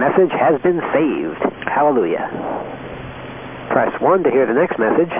message has been saved. Hallelujah. Press 1 to hear the next message.